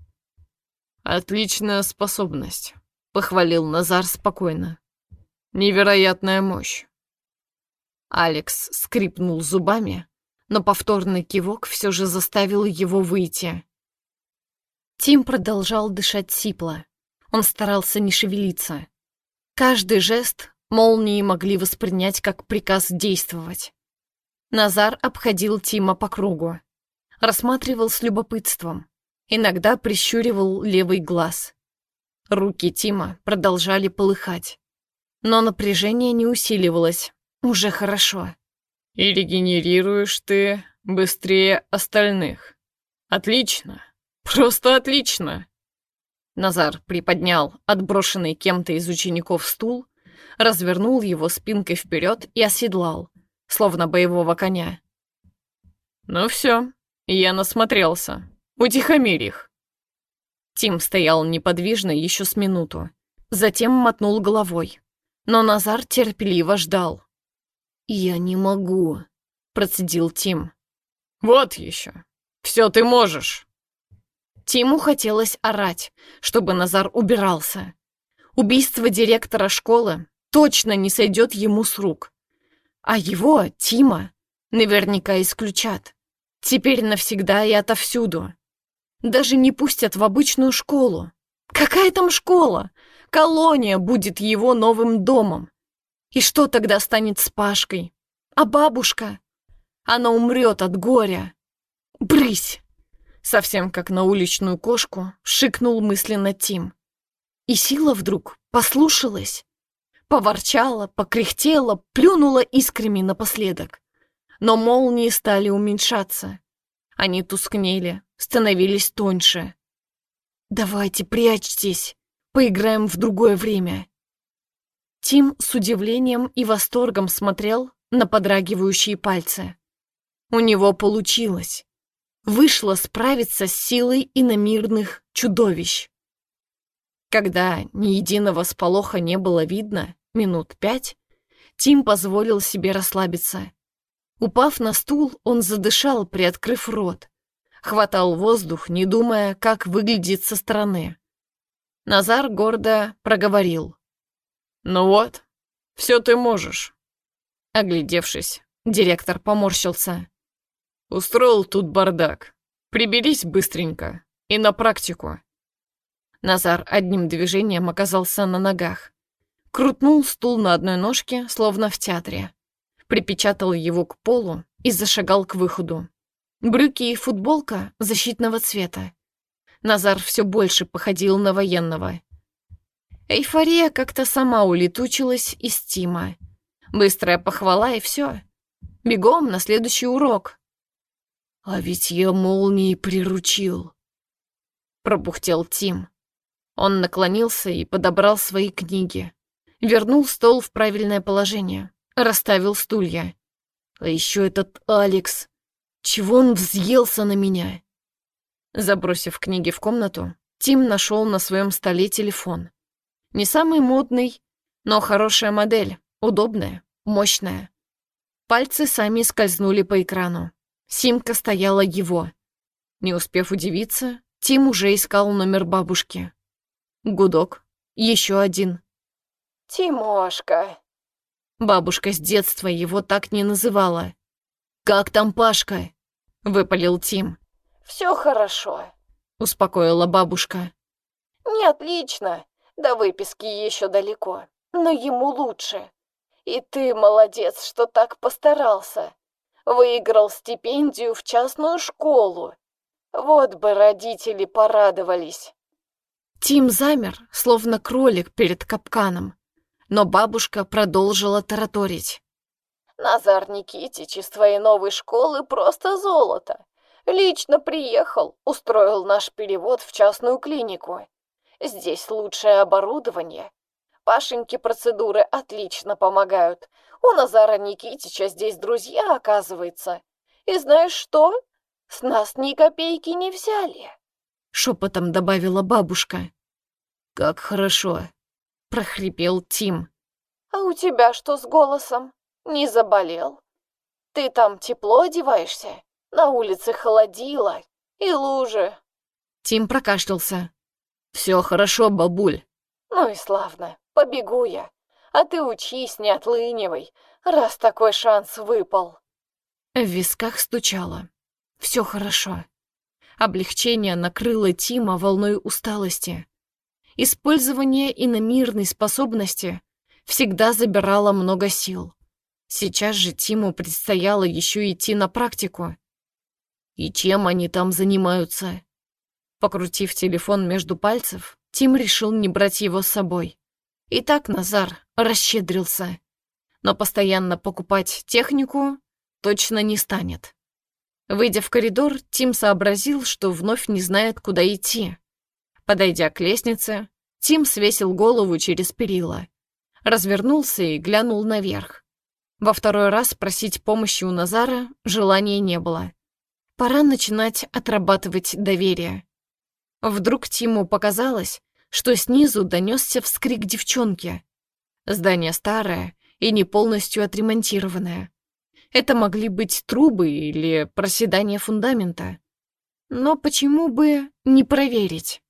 «Отличная способность», — похвалил Назар спокойно. «Невероятная мощь». Алекс скрипнул зубами, но повторный кивок все же заставил его выйти. Тим продолжал дышать сипло. Он старался не шевелиться. Каждый жест молнии могли воспринять как приказ действовать. Назар обходил Тима по кругу. Рассматривал с любопытством. Иногда прищуривал левый глаз. Руки Тима продолжали полыхать. Но напряжение не усиливалось. Уже хорошо. И регенерируешь ты быстрее остальных. Отлично. Просто отлично. Назар приподнял отброшенный кем-то из учеников стул, развернул его спинкой вперед и оседлал, словно боевого коня. «Ну все, я насмотрелся. Утихомирь их». Тим стоял неподвижно еще с минуту, затем мотнул головой. Но Назар терпеливо ждал. «Я не могу», — процедил Тим. «Вот еще. Все ты можешь». Тиму хотелось орать, чтобы Назар убирался. Убийство директора школы точно не сойдет ему с рук. А его, Тима, наверняка исключат. Теперь навсегда и отовсюду. Даже не пустят в обычную школу. Какая там школа? Колония будет его новым домом. И что тогда станет с Пашкой? А бабушка? Она умрет от горя. Брысь! Совсем как на уличную кошку, шикнул мысленно Тим. И сила вдруг послушалась. Поворчала, покряхтела, плюнула искрами напоследок. Но молнии стали уменьшаться. Они тускнели, становились тоньше. «Давайте прячьтесь, поиграем в другое время», Тим с удивлением и восторгом смотрел на подрагивающие пальцы. У него получилось. Вышло справиться с силой иномирных чудовищ. Когда ни единого сполоха не было видно, минут пять, Тим позволил себе расслабиться. Упав на стул, он задышал, приоткрыв рот. Хватал воздух, не думая, как выглядит со стороны. Назар гордо проговорил. «Ну вот, все ты можешь». Оглядевшись, директор поморщился. «Устроил тут бардак. Приберись быстренько и на практику». Назар одним движением оказался на ногах. Крутнул стул на одной ножке, словно в театре. Припечатал его к полу и зашагал к выходу. Брюки и футболка защитного цвета. Назар все больше походил на военного. Эйфория как-то сама улетучилась из Тима. Быстрая похвала и все. Бегом на следующий урок. «А ведь я молнией приручил», — пробухтел Тим. Он наклонился и подобрал свои книги. Вернул стол в правильное положение. Расставил стулья. А еще этот Алекс. Чего он взъелся на меня? Забросив книги в комнату, Тим нашел на своем столе телефон. Не самый модный, но хорошая модель, удобная, мощная. Пальцы сами скользнули по экрану. Симка стояла его. Не успев удивиться, Тим уже искал номер бабушки. Гудок. Еще один. «Тимошка». Бабушка с детства его так не называла. «Как там Пашка?» — выпалил Тим. «Все хорошо», — успокоила бабушка. «Не отлично. До выписки еще далеко, но ему лучше. И ты молодец, что так постарался. Выиграл стипендию в частную школу. Вот бы родители порадовались. Тим замер, словно кролик перед капканом. но бабушка продолжила тараторить. «Назар Никитич из твоей новой школы просто золото. Лично приехал, устроил наш перевод в частную клинику. Здесь лучшее оборудование. Пашеньке процедуры отлично помогают. У Назара Никитича здесь друзья, оказывается. И знаешь что? С нас ни копейки не взяли. Шепотом добавила бабушка. Как хорошо. Прохрипел Тим. А у тебя что с голосом? Не заболел? Ты там тепло одеваешься? На улице холодило. И лужи. Тим прокашлялся. Все хорошо, бабуль. Ну и славно. Побегу я. А ты учись, не отлынивай, раз такой шанс выпал. В висках стучало. Все хорошо. Облегчение накрыло Тима волной усталости. Использование иномирной способности всегда забирало много сил. Сейчас же Тиму предстояло еще идти на практику. И чем они там занимаются? Покрутив телефон между пальцев, Тим решил не брать его с собой. И так Назар расщедрился. Но постоянно покупать технику точно не станет. Выйдя в коридор, Тим сообразил, что вновь не знает, куда идти. Подойдя к лестнице, Тим свесил голову через перила, развернулся и глянул наверх. Во второй раз просить помощи у Назара желания не было. Пора начинать отрабатывать доверие. Вдруг Тиму показалось, что снизу донесся вскрик девчонки. Здание старое и не полностью отремонтированное. Это могли быть трубы или проседание фундамента. Но почему бы не проверить?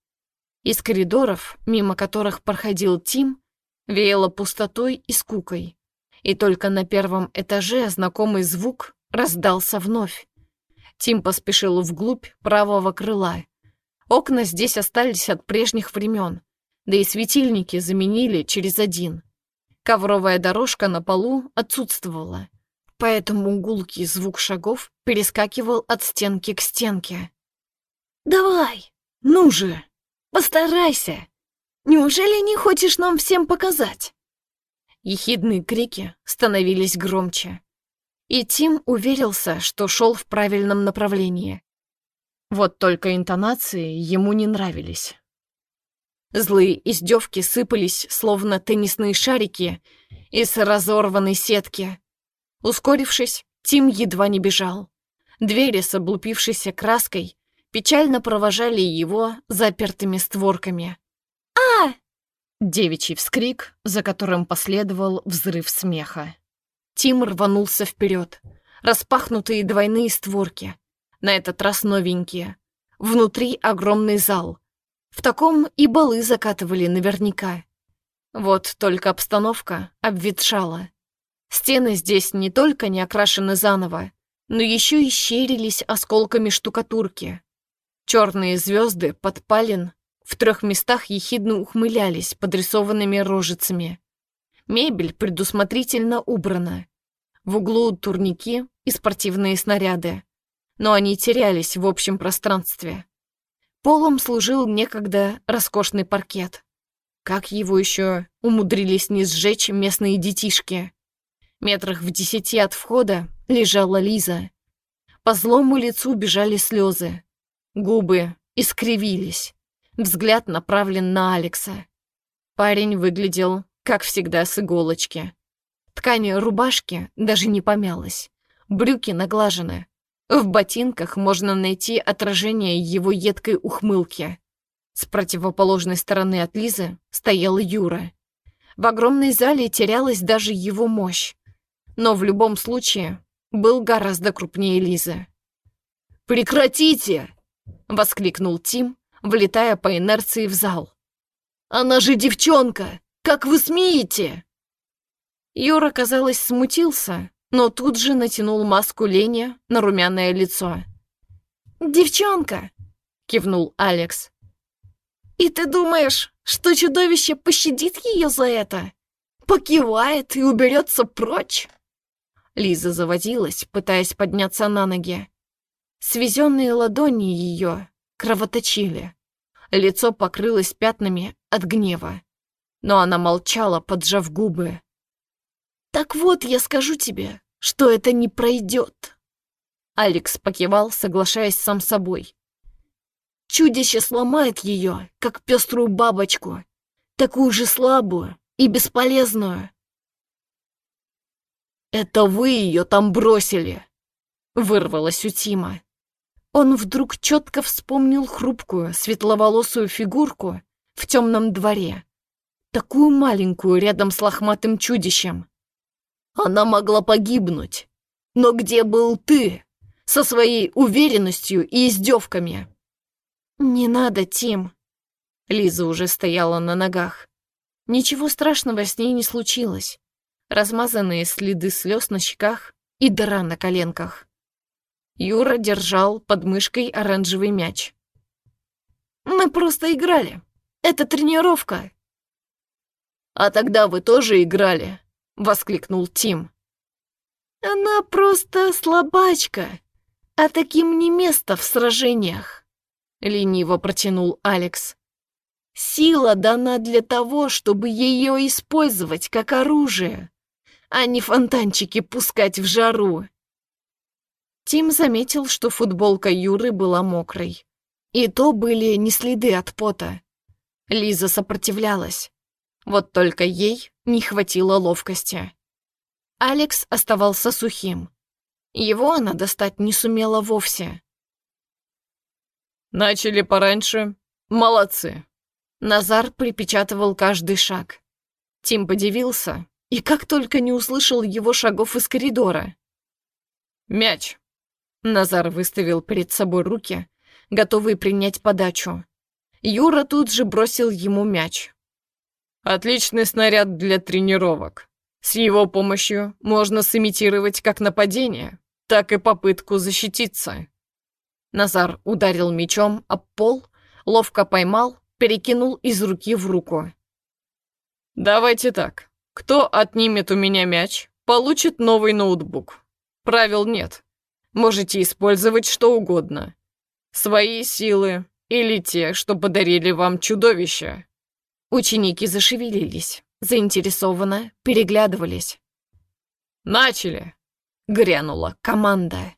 Из коридоров, мимо которых проходил Тим, веяло пустотой и скукой. И только на первом этаже знакомый звук раздался вновь. Тим поспешил вглубь правого крыла. Окна здесь остались от прежних времен, да и светильники заменили через один. Ковровая дорожка на полу отсутствовала поэтому гулкий звук шагов перескакивал от стенки к стенке. «Давай, ну же, постарайся! Неужели не хочешь нам всем показать?» Ехидные крики становились громче. И Тим уверился, что шел в правильном направлении. Вот только интонации ему не нравились. Злые издевки сыпались, словно теннисные шарики из разорванной сетки, Ускорившись, Тим едва не бежал. Двери с облупившейся краской печально провожали его запертыми створками. а Девичий вскрик, за которым последовал взрыв смеха. Тим рванулся вперед. Распахнутые двойные створки. На этот раз новенькие. Внутри огромный зал. В таком и балы закатывали наверняка. Вот только обстановка обветшала. Стены здесь не только не окрашены заново, но еще и щерились осколками штукатурки. Черные звезды подпален в трех местах ехидно ухмылялись подрисованными рожицами. Мебель предусмотрительно убрана. В углу турники и спортивные снаряды, но они терялись в общем пространстве. Полом служил некогда роскошный паркет. Как его еще умудрились не сжечь местные детишки? Метрах в десяти от входа лежала Лиза. По злому лицу бежали слезы. Губы искривились. Взгляд направлен на Алекса. Парень выглядел, как всегда, с иголочки. Ткань рубашки даже не помялась. Брюки наглажены. В ботинках можно найти отражение его едкой ухмылки. С противоположной стороны от Лизы стоял Юра. В огромной зале терялась даже его мощь но в любом случае был гораздо крупнее Лизы. «Прекратите!» — воскликнул Тим, влетая по инерции в зал. «Она же девчонка! Как вы смеете?» Юра, казалось, смутился, но тут же натянул маску лени на румяное лицо. «Девчонка!» — кивнул Алекс. «И ты думаешь, что чудовище пощадит ее за это? Покивает и уберется прочь?» Лиза заводилась, пытаясь подняться на ноги. Свезенные ладони ее кровоточили. Лицо покрылось пятнами от гнева. но она молчала, поджав губы. «Так вот, я скажу тебе, что это не пройдет». Алекс покивал, соглашаясь сам собой. Чудище сломает ее, как пеструю бабочку, такую же слабую и бесполезную. «Это вы ее там бросили!» — вырвалось у Тима. Он вдруг четко вспомнил хрупкую, светловолосую фигурку в темном дворе, такую маленькую рядом с лохматым чудищем. Она могла погибнуть. Но где был ты со своей уверенностью и издевками? «Не надо, Тим!» Лиза уже стояла на ногах. Ничего страшного с ней не случилось. Размазанные следы слез на щеках и дыра на коленках. Юра держал под мышкой оранжевый мяч. «Мы просто играли. Это тренировка». «А тогда вы тоже играли?» — воскликнул Тим. «Она просто слабачка, а таким не место в сражениях». — лениво протянул Алекс. «Сила дана для того, чтобы ее использовать как оружие, а не фонтанчики пускать в жару». Тим заметил, что футболка Юры была мокрой. И то были не следы от пота. Лиза сопротивлялась. Вот только ей не хватило ловкости. Алекс оставался сухим. Его она достать не сумела вовсе. Начали пораньше. Молодцы. Назар припечатывал каждый шаг. Тим подивился и как только не услышал его шагов из коридора. «Мяч!» Назар выставил перед собой руки, готовый принять подачу. Юра тут же бросил ему мяч. «Отличный снаряд для тренировок. С его помощью можно сымитировать как нападение, так и попытку защититься. Назар ударил мечом об пол, ловко поймал, перекинул из руки в руку. «Давайте так. Кто отнимет у меня мяч, получит новый ноутбук. Правил нет. Можете использовать что угодно. Свои силы или те, что подарили вам чудовища». Ученики зашевелились, заинтересованно переглядывались. «Начали!» — грянула команда.